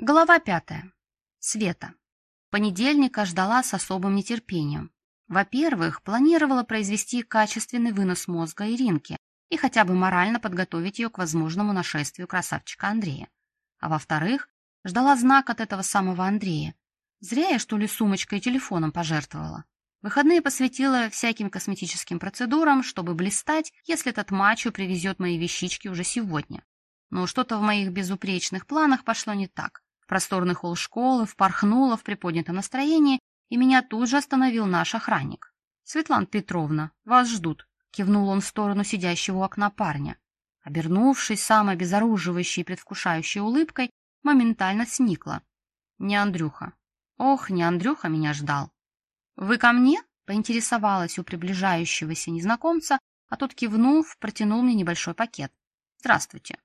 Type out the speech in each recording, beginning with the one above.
Глава пятая. Света. Понедельника ждала с особым нетерпением. Во-первых, планировала произвести качественный вынос мозга Иринки и хотя бы морально подготовить ее к возможному нашествию красавчика Андрея. А во-вторых, ждала знак от этого самого Андрея. Зря я, что ли, сумочкой и телефоном пожертвовала. Выходные посвятила всяким косметическим процедурам, чтобы блистать, если этот мачо привезет мои вещички уже сегодня. Но что-то в моих безупречных планах пошло не так просторный холл школы, впорхнула в приподнятом настроении, и меня тут же остановил наш охранник. «Светлана Петровна, вас ждут», — кивнул он в сторону сидящего у окна парня. Обернувшись самой обезоруживающей и предвкушающей улыбкой, моментально сникла. «Не Андрюха. Ох, не Андрюха меня ждал». «Вы ко мне?» — поинтересовалась у приближающегося незнакомца, а тот, кивнув, протянул мне небольшой пакет. «Здравствуйте».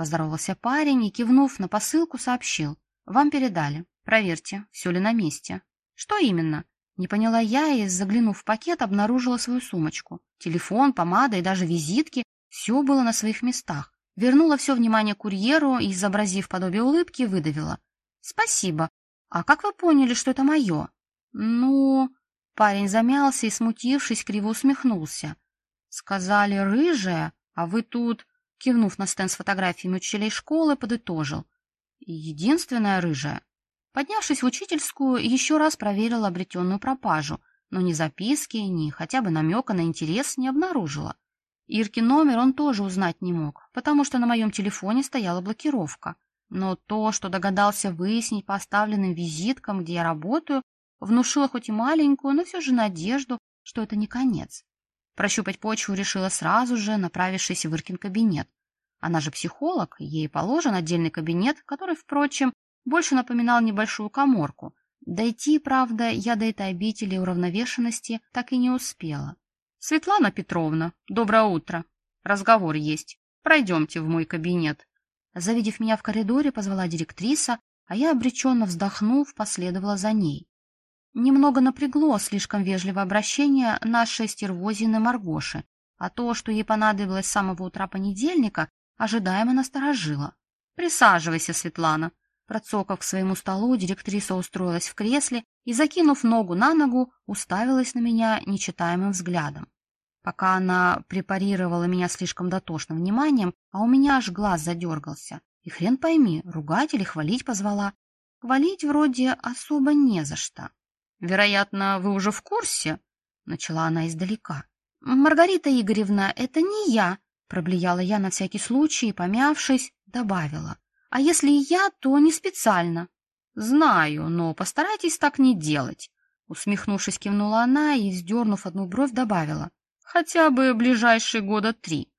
Поздоровался парень и, кивнув на посылку, сообщил. «Вам передали. Проверьте, все ли на месте». «Что именно?» Не поняла я и, заглянув в пакет, обнаружила свою сумочку. Телефон, помада и даже визитки — все было на своих местах. Вернула все внимание курьеру и, изобразив подобие улыбки, выдавила. «Спасибо. А как вы поняли, что это мое?» «Ну...» Парень замялся и, смутившись, криво усмехнулся. «Сказали, рыжая, а вы тут...» кивнув на стенд с фотографиями учителей школы, подытожил. Единственная рыжая. Поднявшись в учительскую, еще раз проверила обретенную пропажу, но ни записки, ни хотя бы намека на интерес не обнаружила. Иркин номер он тоже узнать не мог, потому что на моем телефоне стояла блокировка. Но то, что догадался выяснить по оставленным визиткам, где я работаю, внушило хоть и маленькую, но все же надежду, что это не конец. Прощупать почву решила сразу же, направившись в Иркин кабинет. Она же психолог, ей положен отдельный кабинет, который, впрочем, больше напоминал небольшую коморку. Дойти, правда, я до этой обители уравновешенности так и не успела. «Светлана Петровна, доброе утро. Разговор есть. Пройдемте в мой кабинет». Завидев меня в коридоре, позвала директриса, а я, обреченно вздохнув, последовала за ней. Немного напрягло слишком вежливое обращение нашей стервозины Маргоши, а то, что ей понадобилось с самого утра понедельника, ожидаемо насторожило. «Присаживайся, Светлана». Процокав к своему столу, директриса устроилась в кресле и, закинув ногу на ногу, уставилась на меня нечитаемым взглядом. Пока она препарировала меня слишком дотошным вниманием, а у меня аж глаз задергался. И хрен пойми, ругать или хвалить позвала. Хвалить вроде особо не за что. Вероятно, вы уже в курсе, начала она издалека. Маргарита Игоревна, это не я, проблеяла я на всякий случай и, помявшись, добавила. А если и я, то не специально. Знаю, но постарайтесь так не делать. Усмехнувшись, кивнула она и, сдернув одну бровь, добавила. Хотя бы ближайшие года три.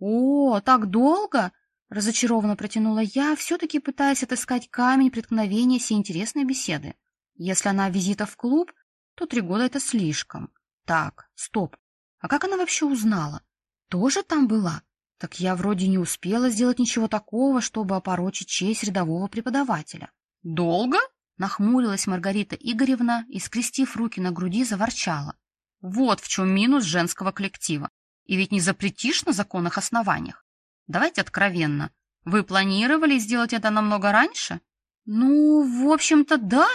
О, так долго? Разочарованно протянула я, все-таки пытаясь отыскать камень преткновения сей интересной беседы. Если она визита в клуб, то три года это слишком. Так, стоп. А как она вообще узнала? Тоже там была? Так я вроде не успела сделать ничего такого, чтобы опорочить честь рядового преподавателя. Долго? Нахмурилась Маргарита Игоревна и, скрестив руки на груди, заворчала. Вот в чем минус женского коллектива. И ведь не запретишь на законных основаниях. Давайте откровенно. Вы планировали сделать это намного раньше? Ну, в общем-то, да,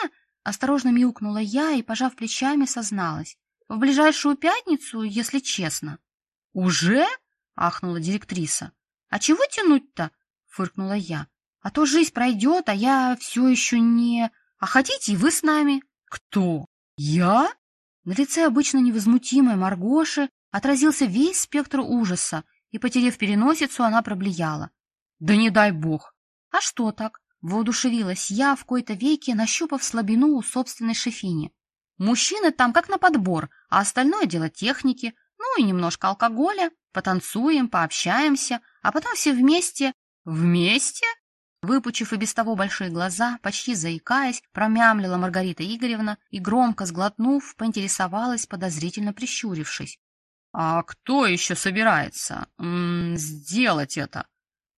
Осторожно мяукнула я и, пожав плечами, созналась. В ближайшую пятницу, если честно. Уже? ахнула директриса. А чего тянуть-то? фыркнула я. А то жизнь пройдет, а я все еще не... А хотите и вы с нами? Кто? Я? На лице обычно невозмутимой Маргоши отразился весь спектр ужаса, и, потеряв переносицу, она проблеяла. Да не дай бог. А что так? Воодушевилась я в кои-то веке, нащупав слабину у собственной шефини. Мужчины там как на подбор, а остальное дело техники, ну и немножко алкоголя, потанцуем, пообщаемся, а потом все вместе... Вместе? Выпучив и без того большие глаза, почти заикаясь, промямлила Маргарита Игоревна и, громко сглотнув, поинтересовалась, подозрительно прищурившись. — А кто еще собирается м -м, сделать это? —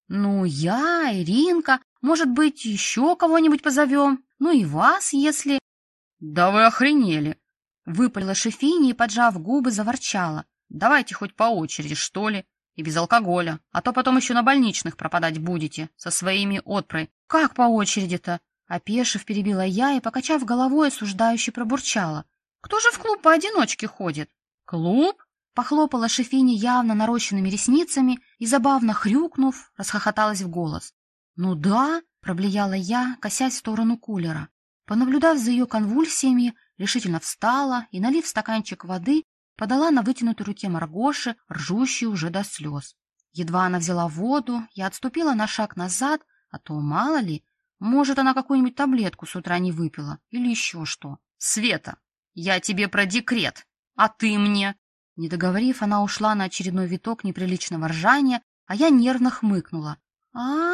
Ну, я, Иринка, может быть, еще кого-нибудь позовем? Ну и вас, если... — Да вы охренели! — выпалила Шефини и, поджав губы, заворчала. — Давайте хоть по очереди, что ли, и без алкоголя, а то потом еще на больничных пропадать будете со своими отпрой. — Как по очереди-то? Опешив, перебила я и, покачав головой, осуждающе пробурчала. «Кто же в клуб поодиночке ходит?» «Клуб?» Похлопала Шефини явно нарощенными ресницами и, забавно хрюкнув, расхохоталась в голос. «Ну да», — проблеяла я, косясь в сторону кулера. Понаблюдав за ее конвульсиями, решительно встала и, налив стаканчик воды, подала на вытянутой руке Маргоши, ржущей уже до слез. Едва она взяла воду, я отступила на шаг назад, а то, мало ли, может, она какую-нибудь таблетку с утра не выпила или еще что. «Света, я тебе про декрет, а ты мне...» Не договорив, она ушла на очередной виток неприличного ржания, а я нервно хмыкнула. а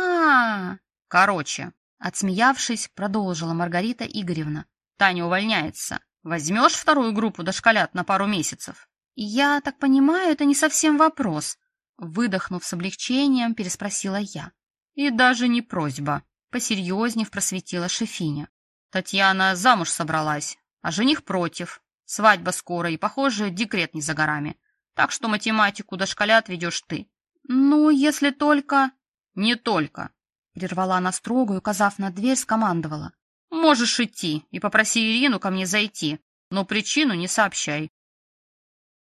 а. Короче, отсмеявшись, продолжила Маргарита Игоревна. Таня увольняется. Возьмешь вторую группу дошколят на пару месяцев? Я так понимаю, это не совсем вопрос. Выдохнув с облегчением, переспросила я. И даже не просьба. Посерьезнее просветила Шефиня. Татьяна замуж собралась, а жених против. Свадьба скоро, и, похоже, декрет не за горами. Так что математику дошколят ведешь ты. Ну, если только... Не только. Прервала она строго и, указав на дверь, скомандовала. Можешь идти и попроси Ирину ко мне зайти, но причину не сообщай.